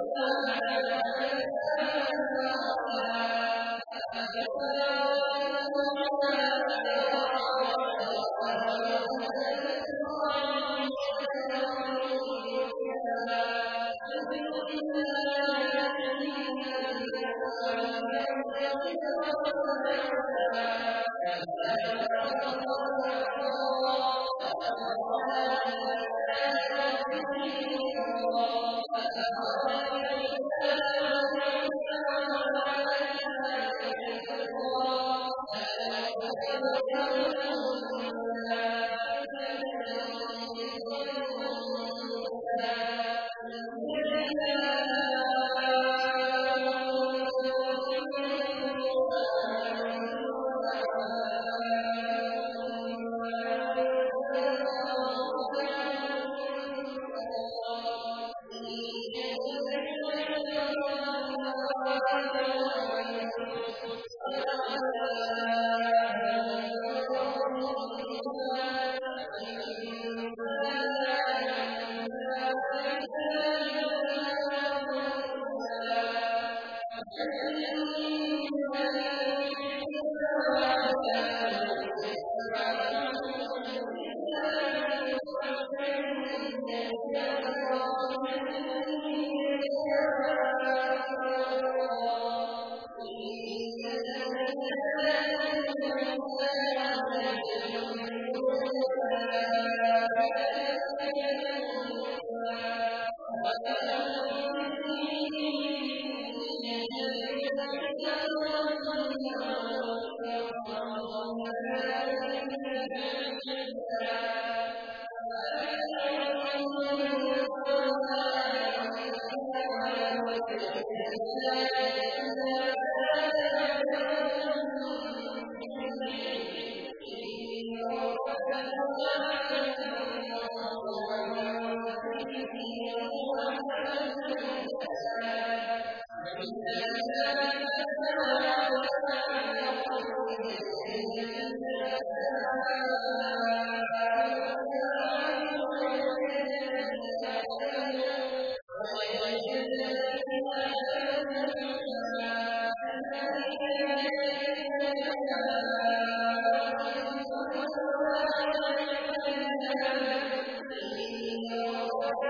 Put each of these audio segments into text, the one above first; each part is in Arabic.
وَالسَّابِحَاتِ سَبْحًا وَنَقْصٍ مِّنَ الْأَمْوَالِ وَالْبَنِينَ ۚ الْإِنسَانِ أَلَمْ يَعْلَم أَنَّا ۖ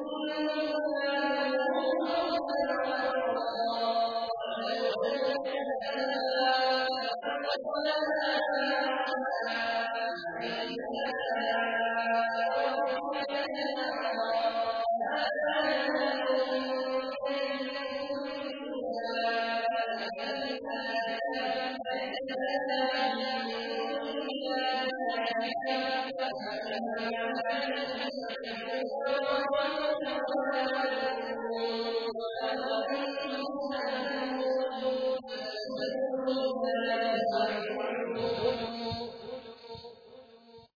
إِنَّهُ كَانَ كُفُورًا Thank you. وَالسَّمَاءِ